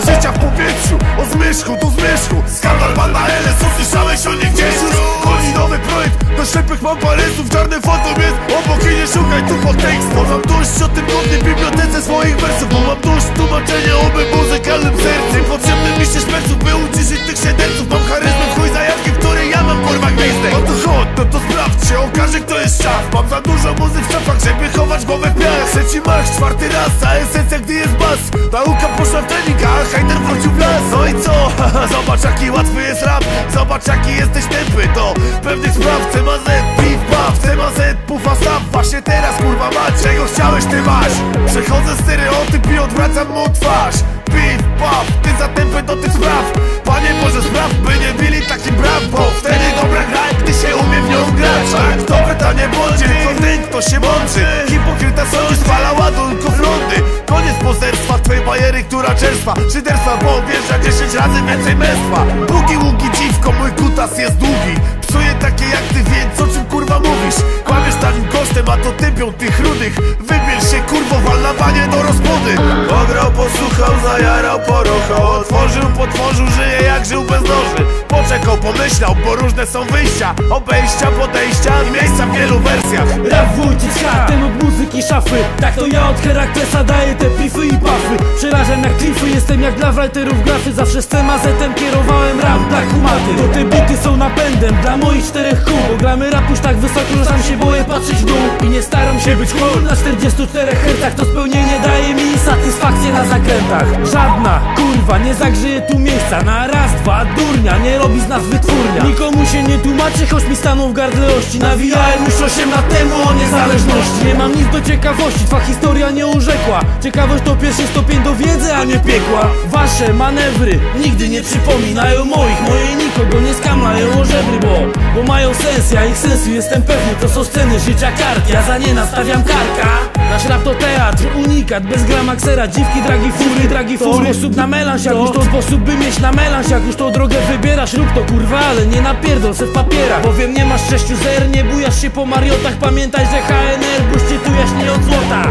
Życia w powietrzu O zmierzchu do zmierzchu Skandal pana LS Usłyszałeś o nich gdzieś? Chodzi nowy projekt Do ślepych mam parysów Czarny fantom jest Obok i nie szukaj tu podtekstu mam dość o tym nudnej bibliotece swoich wersów. Bo mam dość tłumaczenia o mym muzykalnym sercu. Potrzebny mi się szmerców By uciszyć tych siedemców. Mam charyzmę w chuj zajawki W której ja mam kurwa gwizdek No to chodź, no to sprawdź się Okaże kto jest szaf Trzeci marsz, czwarty raz A esencja gdy jest bas. Nauka poszła w trening, a hejter wrócił w las. No i co? Zobacz jaki łatwy jest rap. Zobacz jaki jesteś tępy. Do pewnych spraw CMZ, piw, paw CMZ, pufa, staw Właśnie teraz kurwa mać Czego chciałeś ty masz? Przechodzę stereotyp i odwracam mu twarz. Piw, paw, ty za tępy do tych spraw. Panie Boże spraw, by nie byli takim braw Bo wtedy bajery, która czerstwa? Szyderstwa, bo wjeżdża 10 razy więcej męstwa. Bugi, ługi, dziwko, mój kutas jest długi. Psuje takie jak ty, więc o czym kurwa mówisz? Kłamiesz tanim kosztem, a to typią tych rudych. Wybierz się kurwo, wal na do rozpody Ograł, posłuchał, zajarał, poruchał. Otworzył, potworzył, żyje jak żył bez noży. Poczekał, pomyślał, bo różne są wyjścia. Obejścia, podejścia i miejsca wielu szafy. Tak to ja od Heraklesa daję te pify i pafy Przerażam jak klify, jestem jak dla writerów grafy. Zawsze z temazetem kierowałem rap dla kumaty. To te bity są napędem dla moich czterech kół. Bo gramy rap już tak wysoko, że sam się boję patrzeć w dół. I nie staram się być cool. Na 44 hercach To spełnienie daje mi satysfakcję na zakrętach. Żadna kurwa nie zagrzeje tu miejsca. Na raz, dwa, durnia, nie robi z nas wytwórnia. Nikomu się nie tłumaczy, choć mi staną w gardle ości. Nawijałem już 8 lat temu o niezależności. Nie mam nic do ciekawości, twa historia nie urzekła. Ciekawość to pierwszy stopień do wiedzy, a nie piekła. Wasze manewry nigdy nie przypominają moich Moje nikogo nie skamlają o żebry, bo Bo mają sens, ja ich sensu jestem pewny. To są sceny życia kart, ja za nie nastawiam karka Nasz rap to teatr, unikat, bez grama ksera Dziwki, dragi, fury, dragi, fury Sposób na melanż, jak już to sposób by mieć na melanż. Jak już tą drogę wybierasz, rób to kurwa, ale nie napierdol se w papierach. Bowiem nie masz sześciu zer, nie bujasz się po mariotach. Pamiętaj, że HNR buście tu jaśnie od złota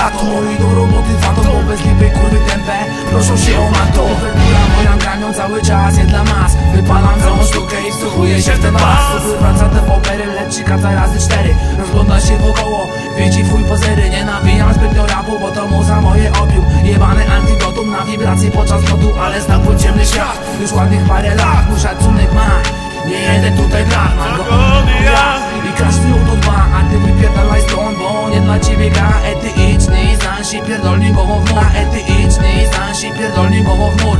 lato No i do roboty fato, bo bez lipy kurwy tempę Proszą się o mato Góra moja granią cały czas, nie dla mas. Wypalam całą sztukę i wsłuchuję się w ten bas Wraca te popery, lecz karta razy cztery. Rozgląda się wokoło, widzi twój pozery. Nie nawijam zbytnio rapu, bo to muza moje obił Jebany antidotum na wibracje podczas lotu Ale znam podziemny świat, już ładnych parę lat. Mój szacunek ma, nie jeden tutaj brat Mam go ja i każdy to dba A ty wypierdalaj stąd, bo nie dla ciebie gra. Ety Zdań się pierdolni głową w mur Ateistyczny, zdań się pierdolni głową w mur